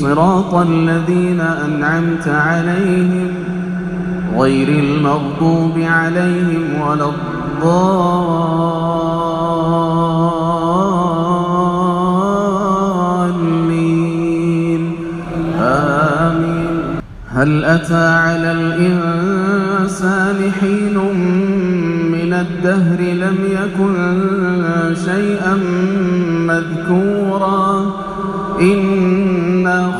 صراط الذين أنعمت عليهم غير المغضوب عليهم ولا الضالين. آمين. هل أتى على الإنسان حين من الدهر لم يكن شيئا مذكورا؟ إنا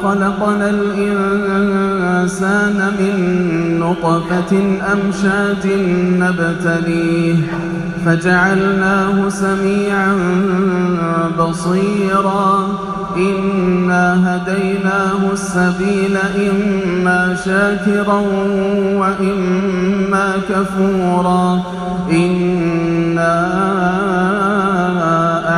خلقنا الإنسان من نطفة أمشاج نبتليه فجعلناه سميعا بصيرا إنا هديناه السبيل إما شاكرا وإما كفورا إنا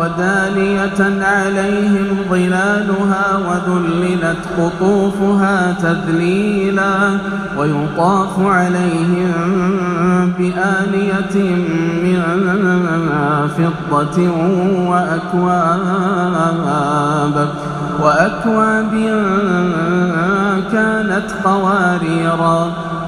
ودانية عليهم ظلالها وذللت قطوفها تذليلا ويطاف عليهم بآنية من فضة وأكواب. وأكواب كانت قواريرا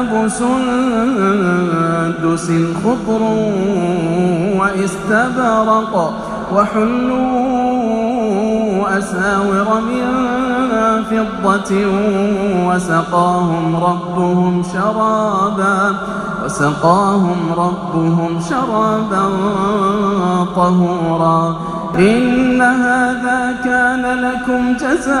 ثياب سندس خضر واستبرق وحلوا أساور من فضة وسقاهم ربهم شرابا وسقاهم ربهم شرابا طهورا. إن هذا كان لكم جزاء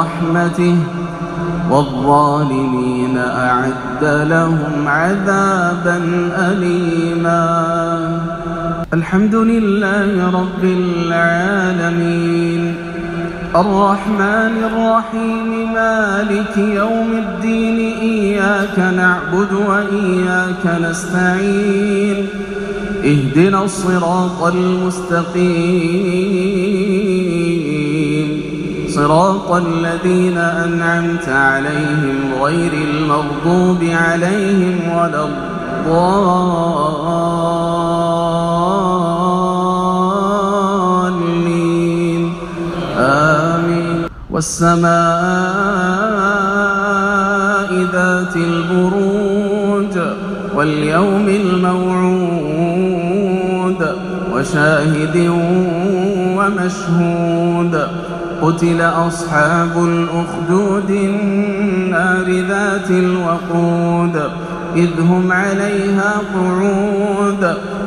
رحمته والظالمين أعد لهم عذابا أليما. الحمد لله رب العالمين. الرحمن الرحيم مالك يوم الدين إياك نعبد وإياك نستعين. اهدنا الصراط المستقيم. صراط الذين أنعمت عليهم غير المغضوب عليهم ولا الضالين. آمين. والسماء ذات البروج واليوم الموعود وشاهد ومشهود قتل أصحاب الأخدود النار ذات الوقود إذ هم عليها قعود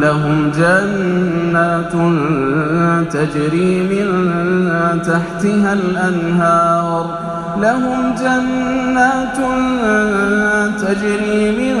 لهم جنات تجري من تحتها الأنهار لهم جنات تجري من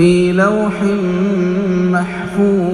في لوح محفوظ.